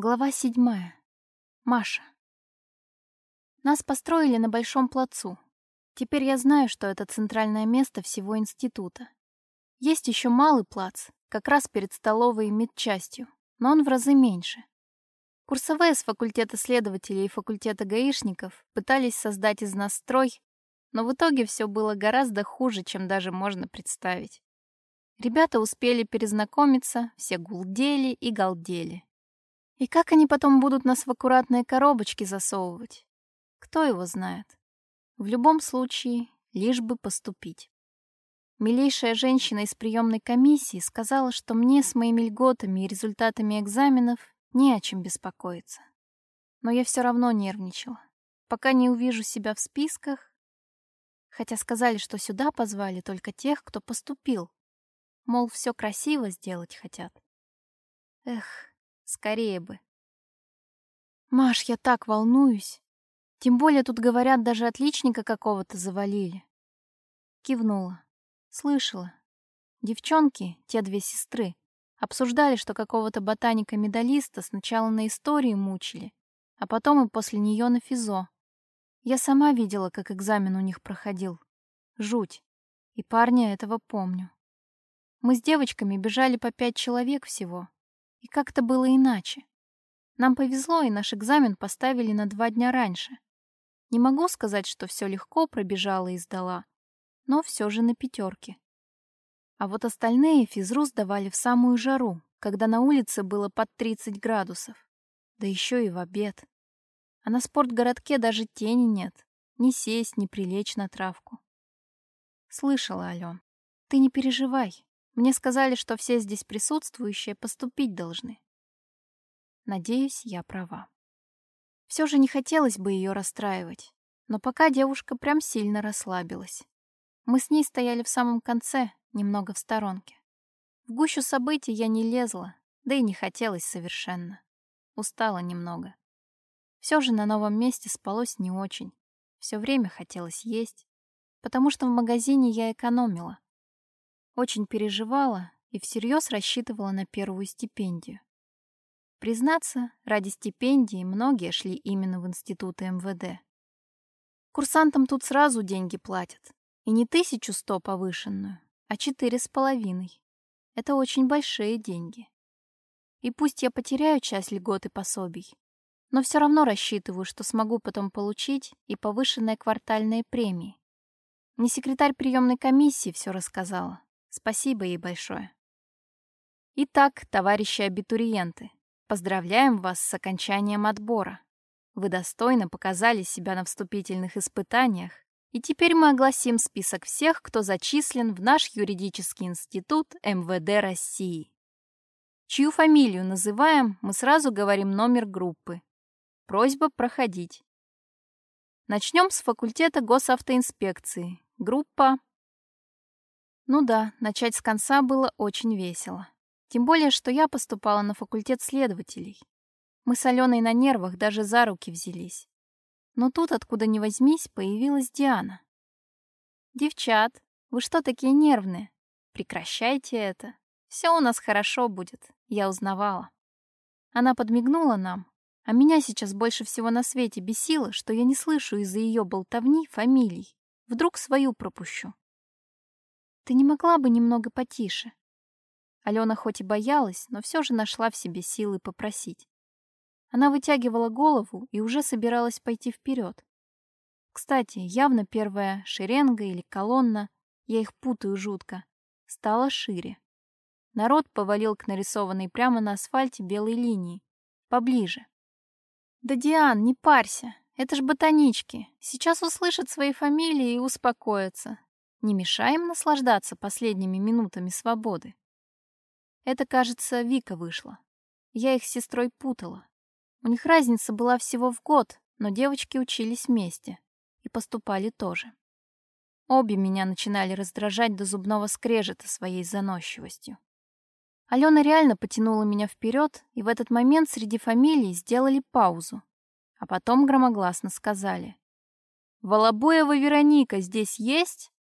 Глава седьмая. Маша. Нас построили на большом плацу. Теперь я знаю, что это центральное место всего института. Есть еще малый плац, как раз перед столовой и медчастью, но он в разы меньше. Курсовые с факультета следователей и факультета гаишников пытались создать из нас строй, но в итоге все было гораздо хуже, чем даже можно представить. Ребята успели перезнакомиться, все гулдели и галдели. И как они потом будут нас в аккуратные коробочки засовывать? Кто его знает? В любом случае, лишь бы поступить. Милейшая женщина из приемной комиссии сказала, что мне с моими льготами и результатами экзаменов не о чем беспокоиться. Но я все равно нервничала. Пока не увижу себя в списках, хотя сказали, что сюда позвали только тех, кто поступил. Мол, все красиво сделать хотят. Эх, Скорее бы. Маш, я так волнуюсь. Тем более тут говорят, даже отличника какого-то завалили. Кивнула. Слышала. Девчонки, те две сестры, обсуждали, что какого-то ботаника-медалиста сначала на истории мучили, а потом и после нее на физо. Я сама видела, как экзамен у них проходил. Жуть. И парня этого помню. Мы с девочками бежали по пять человек всего. И как-то было иначе. Нам повезло, и наш экзамен поставили на два дня раньше. Не могу сказать, что все легко пробежала и сдала, но все же на пятерке. А вот остальные физру сдавали в самую жару, когда на улице было под 30 градусов. Да еще и в обед. А на спортгородке даже тени нет. Ни сесть, ни прилечь на травку. Слышала, Ален. Ты не переживай. Мне сказали, что все здесь присутствующие поступить должны. Надеюсь, я права. Все же не хотелось бы ее расстраивать, но пока девушка прям сильно расслабилась. Мы с ней стояли в самом конце, немного в сторонке. В гущу событий я не лезла, да и не хотелось совершенно. Устала немного. Все же на новом месте спалось не очень. Все время хотелось есть, потому что в магазине я экономила. Очень переживала и всерьез рассчитывала на первую стипендию. Признаться, ради стипендии многие шли именно в институты МВД. Курсантам тут сразу деньги платят. И не тысячу сто повышенную, а четыре с половиной. Это очень большие деньги. И пусть я потеряю часть льгот и пособий, но все равно рассчитываю, что смогу потом получить и повышенные квартальные премии. Не секретарь приемной комиссии все рассказала, Спасибо ей большое. Итак, товарищи абитуриенты, поздравляем вас с окончанием отбора. Вы достойно показали себя на вступительных испытаниях, и теперь мы огласим список всех, кто зачислен в наш юридический институт МВД России. Чью фамилию называем, мы сразу говорим номер группы. Просьба проходить. Начнем с факультета госавтоинспекции. Группа ну да, начать с конца было очень весело. Тем более, что я поступала на факультет следователей. Мы с Аленой на нервах даже за руки взялись. Но тут, откуда ни возьмись, появилась Диана. «Девчат, вы что такие нервные? Прекращайте это. Все у нас хорошо будет, я узнавала». Она подмигнула нам, а меня сейчас больше всего на свете бесило, что я не слышу из-за ее болтовни фамилий. Вдруг свою пропущу. Ты не могла бы немного потише?» Алена хоть и боялась, но все же нашла в себе силы попросить. Она вытягивала голову и уже собиралась пойти вперед. Кстати, явно первая шеренга или колонна, я их путаю жутко, стала шире. Народ повалил к нарисованной прямо на асфальте белой линии. Поближе. «Да, Диан, не парься. Это ж ботанички. Сейчас услышат свои фамилии и успокоятся. Не мешаем наслаждаться последними минутами свободы. Это, кажется, Вика вышла. Я их с сестрой путала. У них разница была всего в год, но девочки учились вместе и поступали тоже. Обе меня начинали раздражать до зубного скрежета своей заносчивостью. Алена реально потянула меня вперед, и в этот момент среди фамилий сделали паузу, а потом громогласно сказали. «Волобуева Вероника здесь есть?»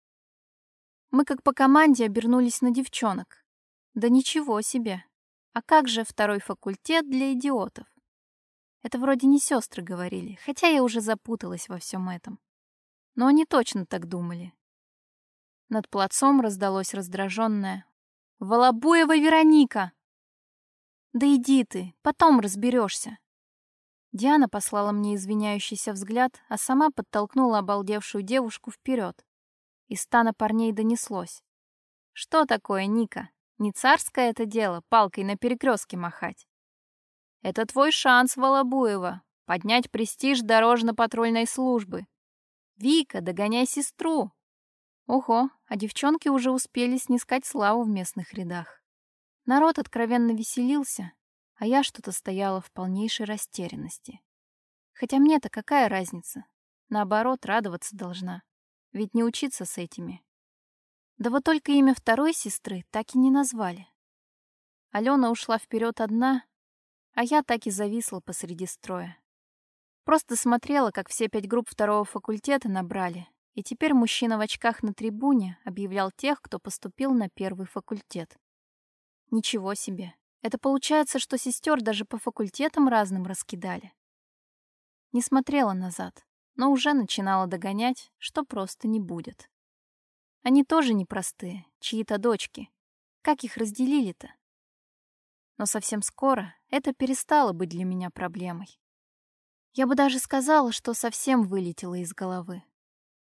Мы как по команде обернулись на девчонок. Да ничего себе. А как же второй факультет для идиотов? Это вроде не сестры говорили, хотя я уже запуталась во всем этом. Но они точно так думали. Над плацом раздалось раздраженное «Волобуева Вероника!» «Да иди ты, потом разберешься. Диана послала мне извиняющийся взгляд, а сама подтолкнула обалдевшую девушку вперед. Из стана парней донеслось. «Что такое, Ника? Не царское это дело палкой на перекрестке махать. Это твой шанс, Волобуева, поднять престиж дорожно-патрульной службы. Вика, догоняй сестру!» Ого, а девчонки уже успели снискать славу в местных рядах. Народ откровенно веселился, а я что-то стояла в полнейшей растерянности. Хотя мне-то какая разница? Наоборот, радоваться должна. Ведь не учиться с этими. Да вот только имя второй сестры так и не назвали. Алена ушла вперед одна, а я так и зависла посреди строя. Просто смотрела, как все пять групп второго факультета набрали, и теперь мужчина в очках на трибуне объявлял тех, кто поступил на первый факультет. Ничего себе. Это получается, что сестер даже по факультетам разным раскидали. Не смотрела назад, но уже начинала догонять, что просто не будет. Они тоже непростые, чьи-то дочки. Как их разделили-то? Но совсем скоро это перестало быть для меня проблемой. Я бы даже сказала, что совсем вылетело из головы.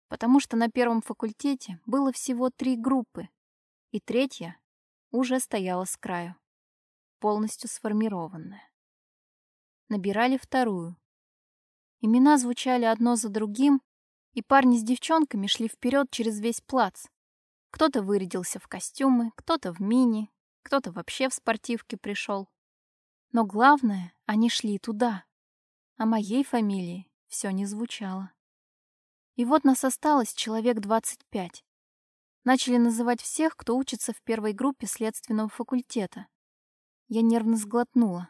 Потому что на первом факультете было всего три группы, и третья уже стояла с краю, полностью сформированная. Набирали вторую. Имена звучали одно за другим, и парни с девчонками шли вперед через весь плац. Кто-то вырядился в костюмы, кто-то в мини, кто-то вообще в спортивке пришел. Но главное, они шли туда. А моей фамилии все не звучало. И вот нас осталось человек 25. Начали называть всех, кто учится в первой группе следственного факультета. Я нервно сглотнула.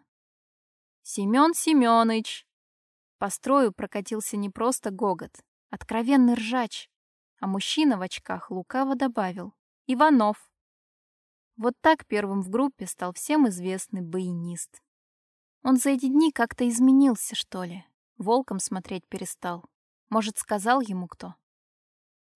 «Семён Семёныч!» По строю прокатился не просто гогот, откровенный ржач, а мужчина в очках лукаво добавил «Иванов». Вот так первым в группе стал всем известный баянист. Он за эти дни как-то изменился, что ли, волком смотреть перестал. Может, сказал ему кто?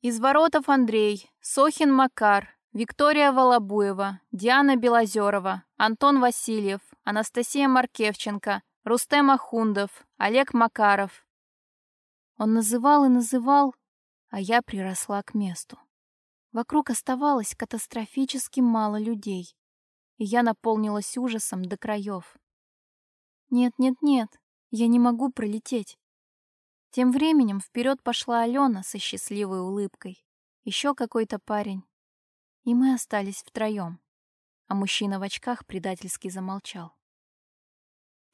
Из воротов Андрей, Сохин Макар, Виктория Волобуева, Диана Белозерова, Антон Васильев, Анастасия Маркевченко, Рустем Ахундов, Олег Макаров. Он называл и называл, а я приросла к месту. Вокруг оставалось катастрофически мало людей, и я наполнилась ужасом до краев. Нет, нет, нет, я не могу пролететь. Тем временем вперед пошла Алена со счастливой улыбкой. Еще какой-то парень. И мы остались втроем. А мужчина в очках предательски замолчал.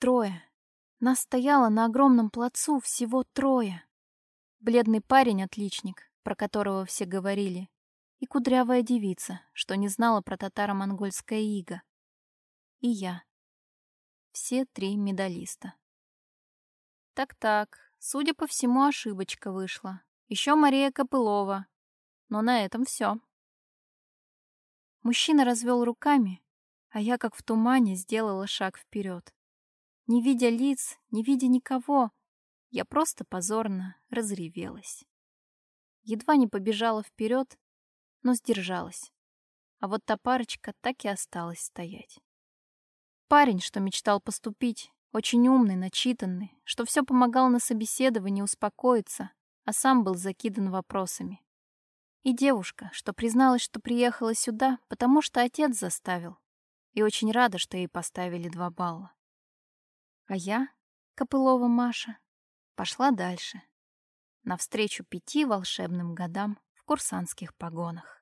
Трое. Нас стояло на огромном плацу всего трое. Бледный парень-отличник, про которого все говорили, и кудрявая девица, что не знала про татаро-монгольское иго. И я. Все три медалиста. Так-так, Судя по всему, ошибочка вышла. Еще Мария Копылова. Но на этом все. Мужчина развел руками, а я, как в тумане, сделала шаг вперед. Не видя лиц, не видя никого, я просто позорно разревелась. Едва не побежала вперед, но сдержалась. А вот та парочка так и осталась стоять. Парень, что мечтал поступить, очень умный, начитанный, что все помогал на собеседовании успокоиться, а сам был закидан вопросами. И девушка, что призналась, что приехала сюда, потому что отец заставил, и очень рада, что ей поставили два балла. А я, Копылова Маша, пошла дальше, навстречу пяти волшебным годам в курсантских погонах.